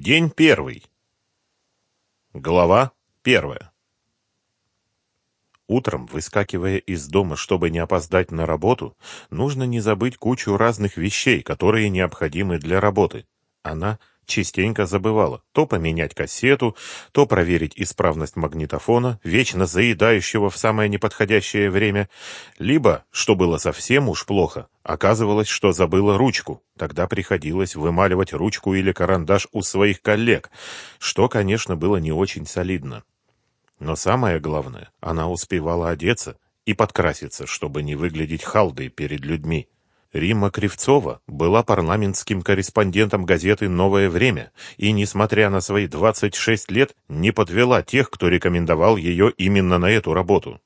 День первый. Глава первая. Утром, выскакивая из дома, чтобы не опоздать на работу, нужно не забыть кучу разных вещей, которые необходимы для работы. Она частенько забывала то поменять кассету, то проверить исправность магнитофона, вечно заедающего в самое неподходящее время, либо, что было совсем уж плохо, оказывалось, что забыла ручку. Тогда приходилось вымаливать ручку или карандаш у своих коллег, что, конечно, было не очень солидно. Но самое главное, она успевала одеться и подкраситься, чтобы не выглядеть халдой перед людьми. Римма Кривцова была парламентским корреспондентом газеты «Новое время» и, несмотря на свои 26 лет, не подвела тех, кто рекомендовал ее именно на эту работу.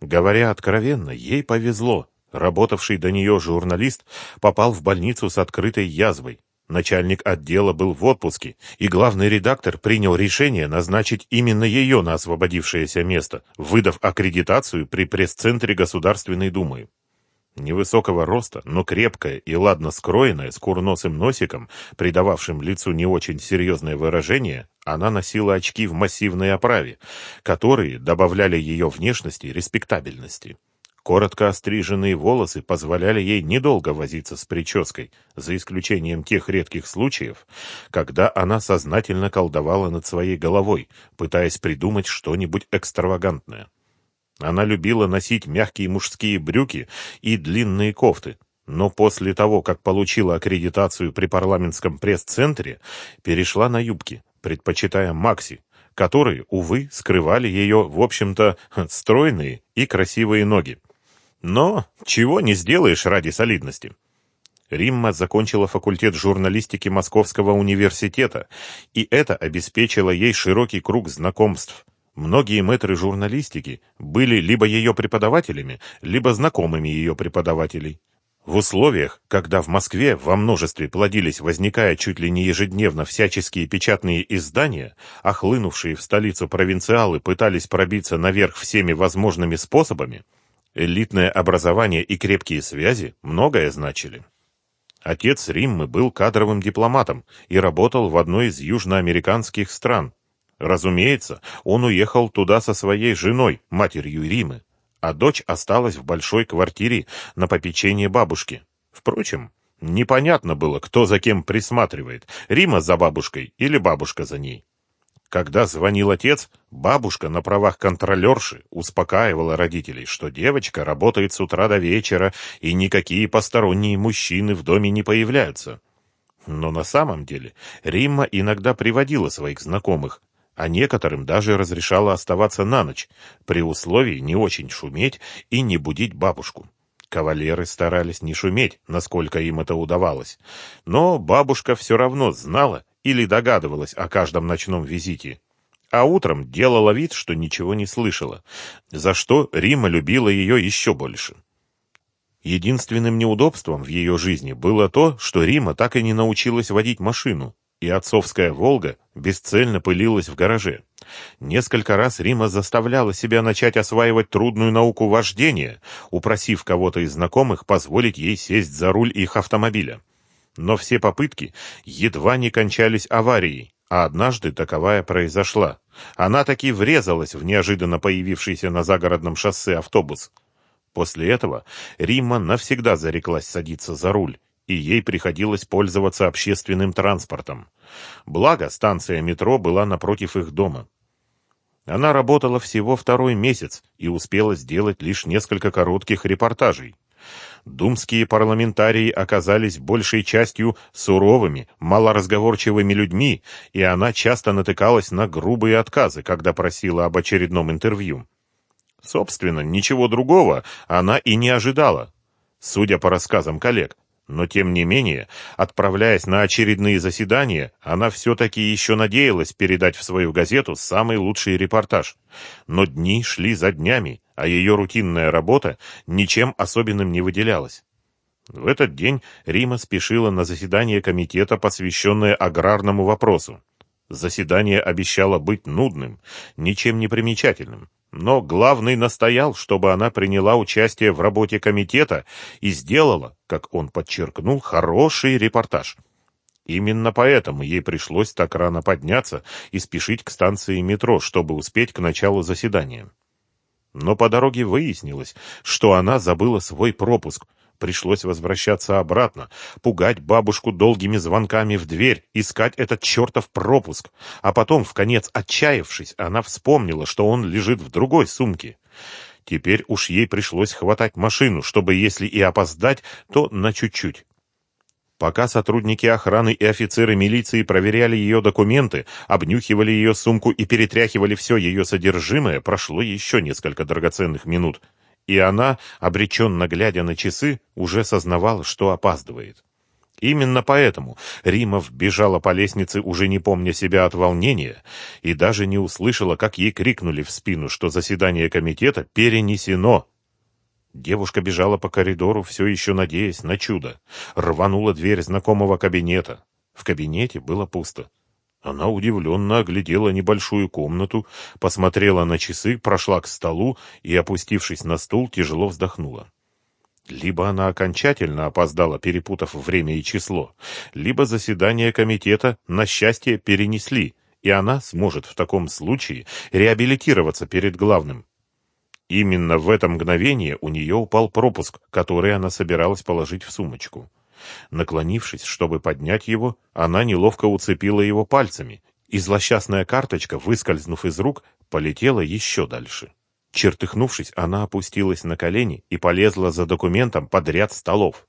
Говоря откровенно, ей повезло. Работавший до нее журналист попал в больницу с открытой язвой. Начальник отдела был в отпуске, и главный редактор принял решение назначить именно ее на освободившееся место, выдав аккредитацию при пресс-центре Государственной Думы. Невысокого роста, но крепкая и ладно скроенная, с курносым носиком, придававшим лицу не очень серьезное выражение, она носила очки в массивной оправе, которые добавляли ее внешности респектабельности. Коротко остриженные волосы позволяли ей недолго возиться с прической, за исключением тех редких случаев, когда она сознательно колдовала над своей головой, пытаясь придумать что-нибудь экстравагантное. Она любила носить мягкие мужские брюки и длинные кофты, но после того, как получила аккредитацию при парламентском пресс-центре, перешла на юбки, предпочитая макси, которые, увы, скрывали ее, в общем-то, стройные и красивые ноги. Но чего не сделаешь ради солидности. Римма закончила факультет журналистики Московского университета, и это обеспечило ей широкий круг знакомств – Многие мэтры журналистики были либо ее преподавателями, либо знакомыми ее преподавателей. В условиях, когда в Москве во множестве плодились, возникая чуть ли не ежедневно всяческие печатные издания, а хлынувшие в столицу провинциалы пытались пробиться наверх всеми возможными способами, элитное образование и крепкие связи многое значили. Отец Риммы был кадровым дипломатом и работал в одной из южноамериканских стран, Разумеется, он уехал туда со своей женой, матерью Римы, а дочь осталась в большой квартире на попечении бабушки. Впрочем, непонятно было, кто за кем присматривает, Рима за бабушкой или бабушка за ней. Когда звонил отец, бабушка на правах контролерши успокаивала родителей, что девочка работает с утра до вечера, и никакие посторонние мужчины в доме не появляются. Но на самом деле Римма иногда приводила своих знакомых, а некоторым даже разрешала оставаться на ночь, при условии не очень шуметь и не будить бабушку. Кавалеры старались не шуметь, насколько им это удавалось, но бабушка все равно знала или догадывалась о каждом ночном визите, а утром делала вид, что ничего не слышала, за что Рима любила ее еще больше. Единственным неудобством в ее жизни было то, что Рима так и не научилась водить машину, и отцовская «Волга» бесцельно пылилась в гараже. Несколько раз Рима заставляла себя начать осваивать трудную науку вождения, упросив кого-то из знакомых позволить ей сесть за руль их автомобиля. Но все попытки едва не кончались аварией, а однажды таковая произошла. Она таки врезалась в неожиданно появившийся на загородном шоссе автобус. После этого Римма навсегда зареклась садиться за руль и ей приходилось пользоваться общественным транспортом. Благо, станция метро была напротив их дома. Она работала всего второй месяц и успела сделать лишь несколько коротких репортажей. Думские парламентарии оказались большей частью суровыми, малоразговорчивыми людьми, и она часто натыкалась на грубые отказы, когда просила об очередном интервью. Собственно, ничего другого она и не ожидала. Судя по рассказам коллег, но, тем не менее, отправляясь на очередные заседания, она все-таки еще надеялась передать в свою газету самый лучший репортаж. Но дни шли за днями, а ее рутинная работа ничем особенным не выделялась. В этот день Рима спешила на заседание комитета, посвященное аграрному вопросу. Заседание обещало быть нудным, ничем не примечательным. Но главный настоял, чтобы она приняла участие в работе комитета и сделала, как он подчеркнул, хороший репортаж. Именно поэтому ей пришлось так рано подняться и спешить к станции метро, чтобы успеть к началу заседания. Но по дороге выяснилось, что она забыла свой пропуск. Пришлось возвращаться обратно, пугать бабушку долгими звонками в дверь, искать этот чертов пропуск. А потом, в конец отчаявшись, она вспомнила, что он лежит в другой сумке. Теперь уж ей пришлось хватать машину, чтобы, если и опоздать, то на чуть-чуть. Пока сотрудники охраны и офицеры милиции проверяли ее документы, обнюхивали ее сумку и перетряхивали все ее содержимое, прошло еще несколько драгоценных минут. И она, обреченно глядя на часы, уже сознавала, что опаздывает. Именно поэтому Римов бежала по лестнице, уже не помня себя от волнения, и даже не услышала, как ей крикнули в спину, что заседание комитета перенесено. Девушка бежала по коридору, все еще надеясь на чудо. Рванула дверь знакомого кабинета. В кабинете было пусто. Она удивленно оглядела небольшую комнату, посмотрела на часы, прошла к столу и, опустившись на стул, тяжело вздохнула. Либо она окончательно опоздала, перепутав время и число, либо заседание комитета, на счастье, перенесли, и она сможет в таком случае реабилитироваться перед главным. Именно в это мгновение у нее упал пропуск, который она собиралась положить в сумочку. Наклонившись, чтобы поднять его, она неловко уцепила его пальцами, и злосчастная карточка, выскользнув из рук, полетела еще дальше. Чертыхнувшись, она опустилась на колени и полезла за документом под ряд столов.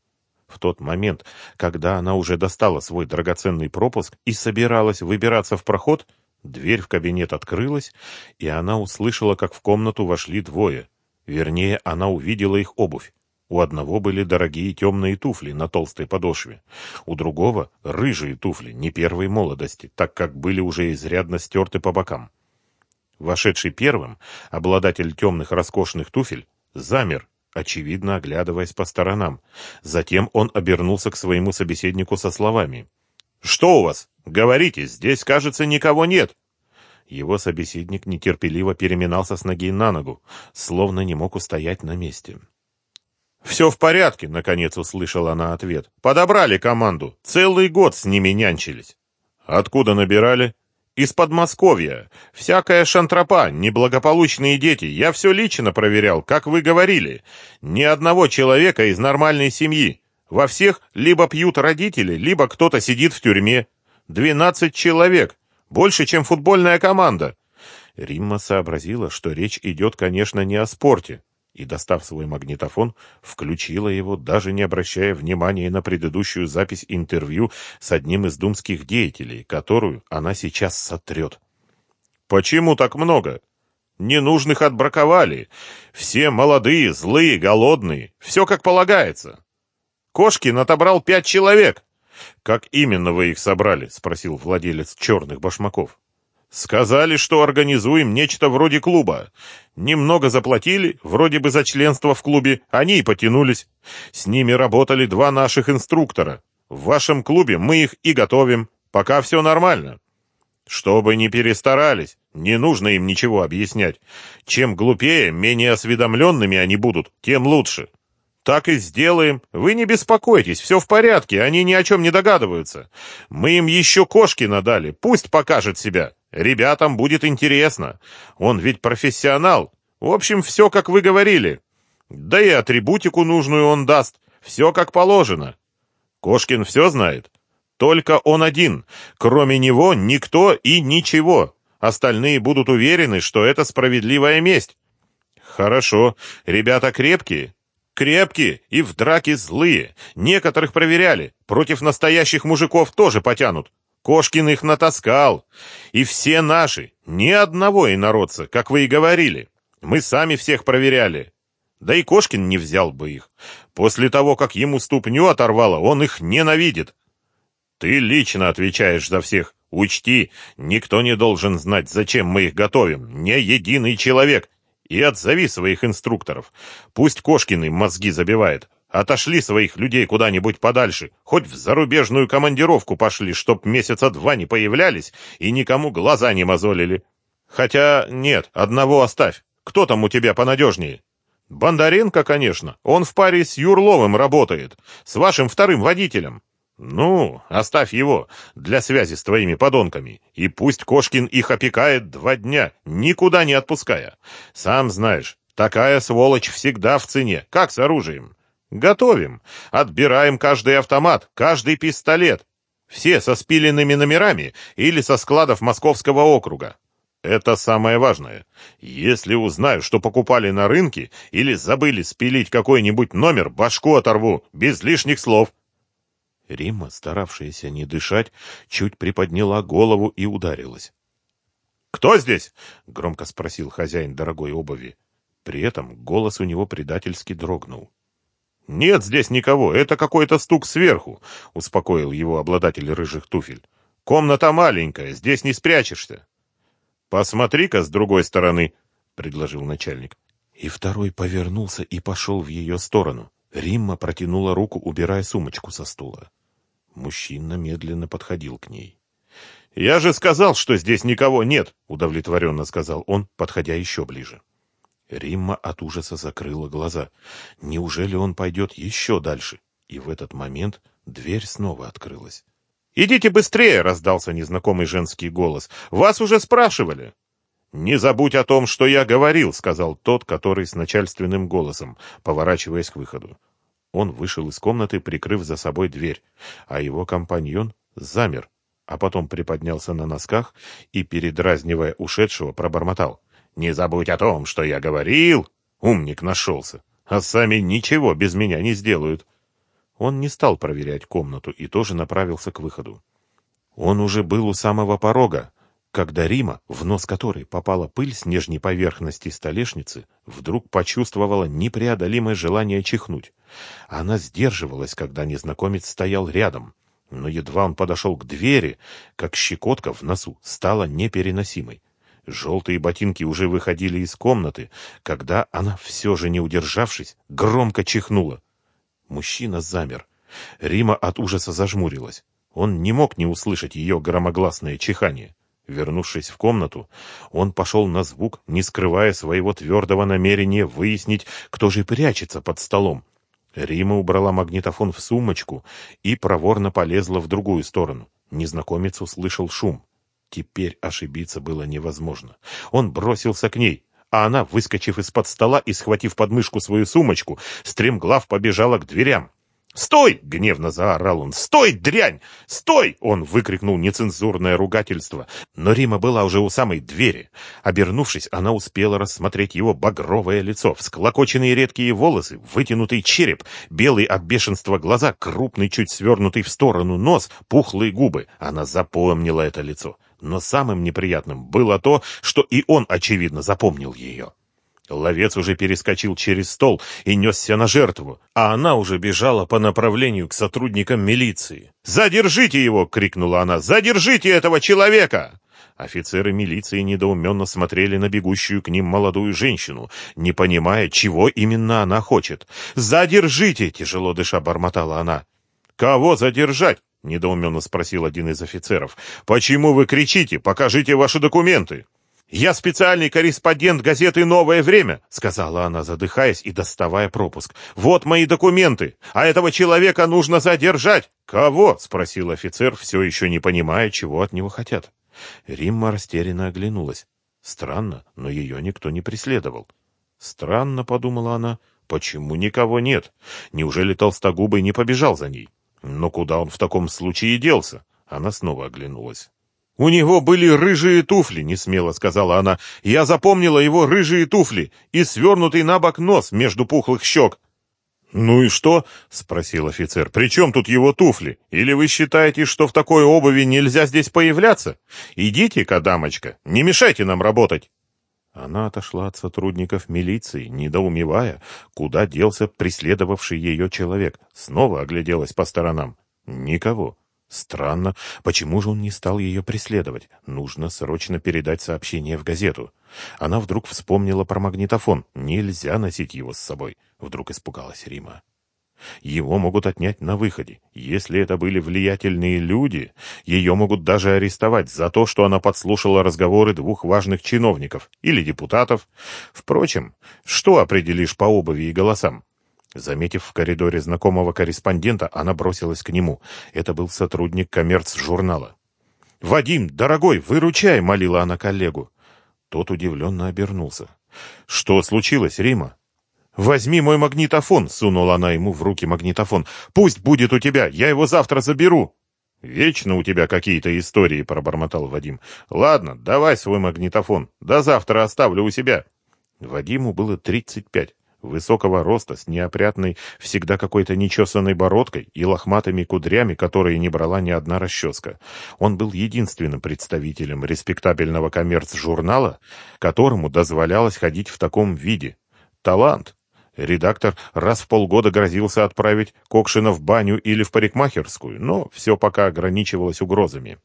В тот момент, когда она уже достала свой драгоценный пропуск и собиралась выбираться в проход, Дверь в кабинет открылась, и она услышала, как в комнату вошли двое. Вернее, она увидела их обувь. У одного были дорогие темные туфли на толстой подошве, у другого — рыжие туфли, не первой молодости, так как были уже изрядно стерты по бокам. Вошедший первым, обладатель темных роскошных туфель, замер, очевидно оглядываясь по сторонам. Затем он обернулся к своему собеседнику со словами. «Что у вас? Говорите, здесь, кажется, никого нет!» Его собеседник нетерпеливо переминался с ноги на ногу, словно не мог устоять на месте. «Все в порядке», — наконец услышала она ответ. «Подобрали команду. Целый год с ними нянчились». «Откуда набирали?» «Из Подмосковья. Всякая шантропа, неблагополучные дети. Я все лично проверял, как вы говорили. Ни одного человека из нормальной семьи. Во всех либо пьют родители, либо кто-то сидит в тюрьме. Двенадцать человек. Больше, чем футбольная команда. Римма сообразила, что речь идет, конечно, не о спорте, и, достав свой магнитофон, включила его, даже не обращая внимания на предыдущую запись интервью с одним из думских деятелей, которую она сейчас сотрет. «Почему так много? Ненужных отбраковали. Все молодые, злые, голодные. Все как полагается. Кошкин отобрал пять человек. «Как именно вы их собрали?» — спросил владелец черных башмаков. «Сказали, что организуем нечто вроде клуба. Немного заплатили, вроде бы за членство в клубе, они и потянулись. С ними работали два наших инструктора. В вашем клубе мы их и готовим. Пока все нормально». Чтобы не перестарались, не нужно им ничего объяснять. Чем глупее, менее осведомленными они будут, тем лучше. «Так и сделаем. Вы не беспокойтесь, все в порядке, они ни о чем не догадываются. Мы им еще кошки надали, пусть покажет себя. Ребятам будет интересно. Он ведь профессионал. В общем, все, как вы говорили. Да и атрибутику нужную он даст. Все как положено. Кошкин все знает. Только он один. Кроме него никто и ничего. Остальные будут уверены, что это справедливая месть. Хорошо. Ребята крепкие, Крепкие и в драке злые. Некоторых проверяли. Против настоящих мужиков тоже потянут. Кошкин их натаскал. И все наши. Ни одного инородца, как вы и говорили. Мы сами всех проверяли. Да и Кошкин не взял бы их. После того, как ему ступню оторвало, он их ненавидит. Ты лично отвечаешь за всех. Учти, никто не должен знать, зачем мы их готовим. Не единый человек. И отзови своих инструкторов. Пусть Кошкин им мозги забивает. Отошли своих людей куда-нибудь подальше. Хоть в зарубежную командировку пошли, чтоб месяца два не появлялись и никому глаза не мозолили. Хотя нет, одного оставь. Кто там у тебя понадежнее? Бондаренко, конечно. Он в паре с Юрловым работает. С вашим вторым водителем. «Ну, оставь его для связи с твоими подонками, и пусть Кошкин их опекает два дня, никуда не отпуская. Сам знаешь, такая сволочь всегда в цене, как с оружием. Готовим, отбираем каждый автомат, каждый пистолет, все со спиленными номерами или со складов Московского округа. Это самое важное. Если узнаю, что покупали на рынке или забыли спилить какой-нибудь номер, башку оторву, без лишних слов. Римма, старавшаяся не дышать, чуть приподняла голову и ударилась. «Кто здесь?» — громко спросил хозяин дорогой обуви. При этом голос у него предательски дрогнул. «Нет здесь никого, это какой-то стук сверху», — успокоил его обладатель рыжих туфель. «Комната маленькая, здесь не спрячешься». «Посмотри-ка с другой стороны», — предложил начальник. И второй повернулся и пошел в ее сторону. Римма протянула руку, убирая сумочку со стула. Мужчина медленно подходил к ней. «Я же сказал, что здесь никого нет!» — удовлетворенно сказал он, подходя еще ближе. Римма от ужаса закрыла глаза. Неужели он пойдет еще дальше? И в этот момент дверь снова открылась. «Идите быстрее!» — раздался незнакомый женский голос. «Вас уже спрашивали!» «Не забудь о том, что я говорил», — сказал тот, который с начальственным голосом, поворачиваясь к выходу. Он вышел из комнаты, прикрыв за собой дверь, а его компаньон замер, а потом приподнялся на носках и, передразнивая ушедшего, пробормотал. «Не забудь о том, что я говорил!» Умник нашелся. А сами ничего без меня не сделают. Он не стал проверять комнату и тоже направился к выходу. Он уже был у самого порога, когда Рима, в нос которой попала пыль с нижней поверхности столешницы, вдруг почувствовала непреодолимое желание чихнуть. Она сдерживалась, когда незнакомец стоял рядом, но едва он подошел к двери, как щекотка в носу стала непереносимой. Желтые ботинки уже выходили из комнаты, когда она, все же не удержавшись, громко чихнула. Мужчина замер. Рима от ужаса зажмурилась. Он не мог не услышать ее громогласное чихание. Вернувшись в комнату, он пошел на звук, не скрывая своего твердого намерения выяснить, кто же прячется под столом. Рима убрала магнитофон в сумочку и проворно полезла в другую сторону. Незнакомец услышал шум. Теперь ошибиться было невозможно. Он бросился к ней, а она, выскочив из-под стола и схватив подмышку свою сумочку, стремглав побежала к дверям. «Стой!» — гневно заорал он. «Стой, дрянь! Стой!» — он выкрикнул нецензурное ругательство. Но Рима была уже у самой двери. Обернувшись, она успела рассмотреть его багровое лицо, всклокоченные редкие волосы, вытянутый череп, белый от бешенства глаза, крупный, чуть свернутый в сторону нос, пухлые губы. Она запомнила это лицо. Но самым неприятным было то, что и он, очевидно, запомнил ее. Ловец уже перескочил через стол и несся на жертву, а она уже бежала по направлению к сотрудникам милиции. «Задержите его!» — крикнула она. «Задержите этого человека!» Офицеры милиции недоуменно смотрели на бегущую к ним молодую женщину, не понимая, чего именно она хочет. «Задержите!» — тяжело дыша бормотала она. «Кого задержать?» — недоуменно спросил один из офицеров. «Почему вы кричите? Покажите ваши документы!» «Я специальный корреспондент газеты «Новое время», — сказала она, задыхаясь и доставая пропуск. «Вот мои документы, а этого человека нужно задержать». «Кого?» — спросил офицер, все еще не понимая, чего от него хотят. Римма растерянно оглянулась. Странно, но ее никто не преследовал. «Странно», — подумала она, — «почему никого нет? Неужели Толстогубый не побежал за ней? Но куда он в таком случае делся?» Она снова оглянулась. «У него были рыжие туфли», — несмело сказала она. «Я запомнила его рыжие туфли и свернутый на бок нос между пухлых щек». «Ну и что?» — спросил офицер. «При чем тут его туфли? Или вы считаете, что в такой обуви нельзя здесь появляться? Идите-ка, дамочка, не мешайте нам работать». Она отошла от сотрудников милиции, недоумевая, куда делся преследовавший ее человек. Снова огляделась по сторонам. Никого. Странно, почему же он не стал ее преследовать? Нужно срочно передать сообщение в газету. Она вдруг вспомнила про магнитофон. Нельзя носить его с собой. Вдруг испугалась Рима. Его могут отнять на выходе. Если это были влиятельные люди, ее могут даже арестовать за то, что она подслушала разговоры двух важных чиновников или депутатов. Впрочем, что определишь по обуви и голосам? Заметив в коридоре знакомого корреспондента, она бросилась к нему. Это был сотрудник коммерц-журнала. «Вадим, дорогой, выручай!» — молила она коллегу. Тот удивленно обернулся. «Что случилось, Рима?» «Возьми мой магнитофон!» — сунула она ему в руки магнитофон. «Пусть будет у тебя! Я его завтра заберу!» «Вечно у тебя какие-то истории», — пробормотал Вадим. «Ладно, давай свой магнитофон. До завтра оставлю у себя». Вадиму было тридцать пять высокого роста, с неопрятной, всегда какой-то нечесанной бородкой и лохматыми кудрями, которые не брала ни одна расческа. Он был единственным представителем респектабельного коммерц-журнала, которому дозволялось ходить в таком виде. Талант. Редактор раз в полгода грозился отправить Кокшина в баню или в парикмахерскую, но все пока ограничивалось угрозами.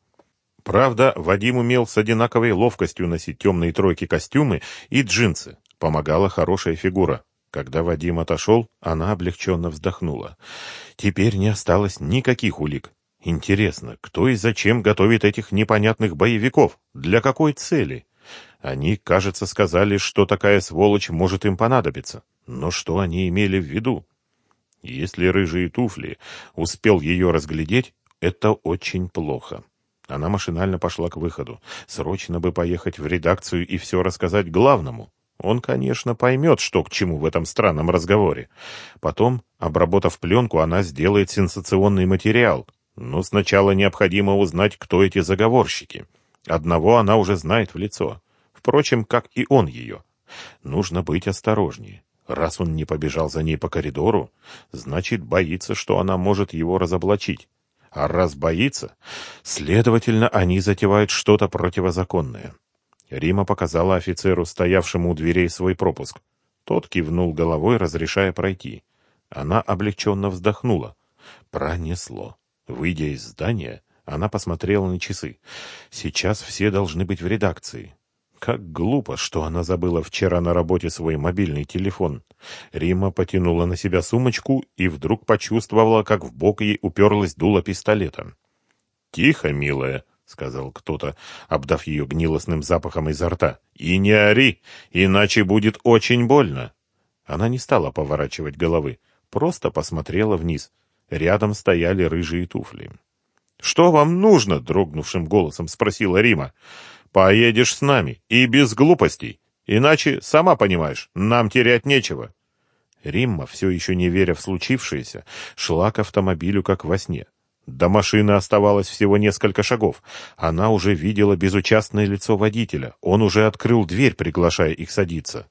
Правда, Вадим умел с одинаковой ловкостью носить темные тройки костюмы и джинсы. Помогала хорошая фигура. Когда Вадим отошел, она облегченно вздохнула. Теперь не осталось никаких улик. Интересно, кто и зачем готовит этих непонятных боевиков? Для какой цели? Они, кажется, сказали, что такая сволочь может им понадобиться. Но что они имели в виду? Если рыжие туфли успел ее разглядеть, это очень плохо. Она машинально пошла к выходу. Срочно бы поехать в редакцию и все рассказать главному. Он, конечно, поймет, что к чему в этом странном разговоре. Потом, обработав пленку, она сделает сенсационный материал. Но сначала необходимо узнать, кто эти заговорщики. Одного она уже знает в лицо. Впрочем, как и он ее. Нужно быть осторожнее. Раз он не побежал за ней по коридору, значит, боится, что она может его разоблачить. А раз боится, следовательно, они затевают что-то противозаконное. Рима показала офицеру, стоявшему у дверей, свой пропуск. Тот кивнул головой, разрешая пройти. Она облегченно вздохнула. Пронесло. Выйдя из здания, она посмотрела на часы. Сейчас все должны быть в редакции. Как глупо, что она забыла вчера на работе свой мобильный телефон. Рима потянула на себя сумочку и вдруг почувствовала, как в бок ей уперлась дуло пистолета. «Тихо, милая», — сказал кто-то, обдав ее гнилостным запахом изо рта. «И не ори, иначе будет очень больно». Она не стала поворачивать головы, просто посмотрела вниз. Рядом стояли рыжие туфли. «Что вам нужно?» — дрогнувшим голосом спросила Рима. «Поедешь с нами, и без глупостей. Иначе, сама понимаешь, нам терять нечего». Римма, все еще не веря в случившееся, шла к автомобилю как во сне. До машины оставалось всего несколько шагов. Она уже видела безучастное лицо водителя. Он уже открыл дверь, приглашая их садиться.